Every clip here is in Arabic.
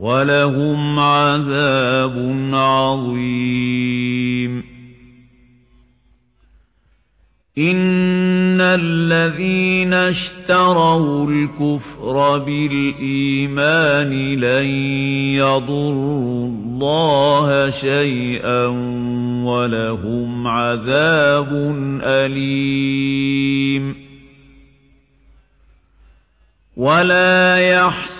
ولهم عذاب عظيم. إن الذين اشتروا الكفر بالإيمان لن يضروا الله شيئا ولهم عذاب أليم. ولا يحسبن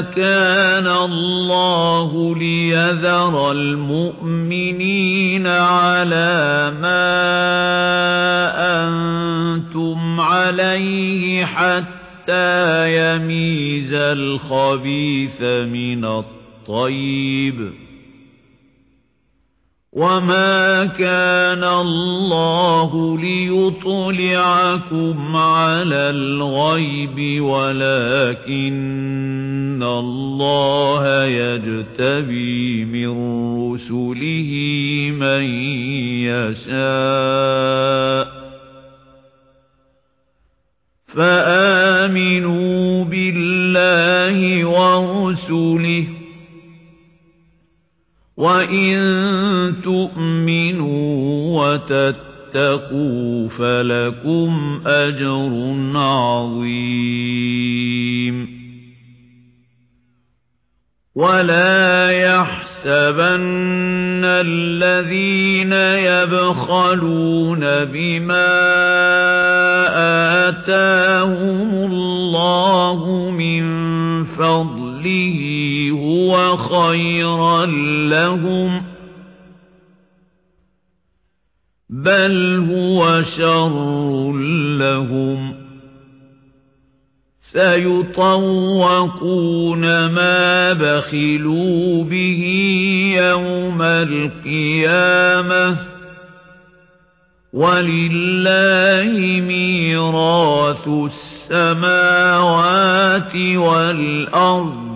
كان الله ليذر المؤمنين على ما أنتم عليه حتى يميز الخبيث من الطيب. وَمَا كَانَ اللَّهُ لِيُطْلِعَكُمْ عَلَى الْغَيْبِ وَلَكِنَّ اللَّهَ يَجْتَبِي مِن رُّسُلِهِ مَن يَشَاءُ فَآمِنُوا بِاللَّهِ وَرُسُلِهِ وَإِن تُؤْمِنُوا وَتَتَّقُوا فَلَكُمْ أَجْرٌ عَظِيمٌ وَلَا يَحْسَبَنَّ الَّذِينَ يَبْخَلُونَ بِمَا آتَاهُمُ اللَّهُ مِنْ فَضْلِهِ هُوَ خَيْرًا لَهُمْ بَلْ هُوَ شَرٌّ لَهُمْ سَيُطَوَّقُونَ مَا بَخِلُوا بِهِ يَوْمَ الْقِيَامَةِ وَلِلَّهِ مِيرَاثُ السَّمَاوَاتِ وَالْأَرْضِ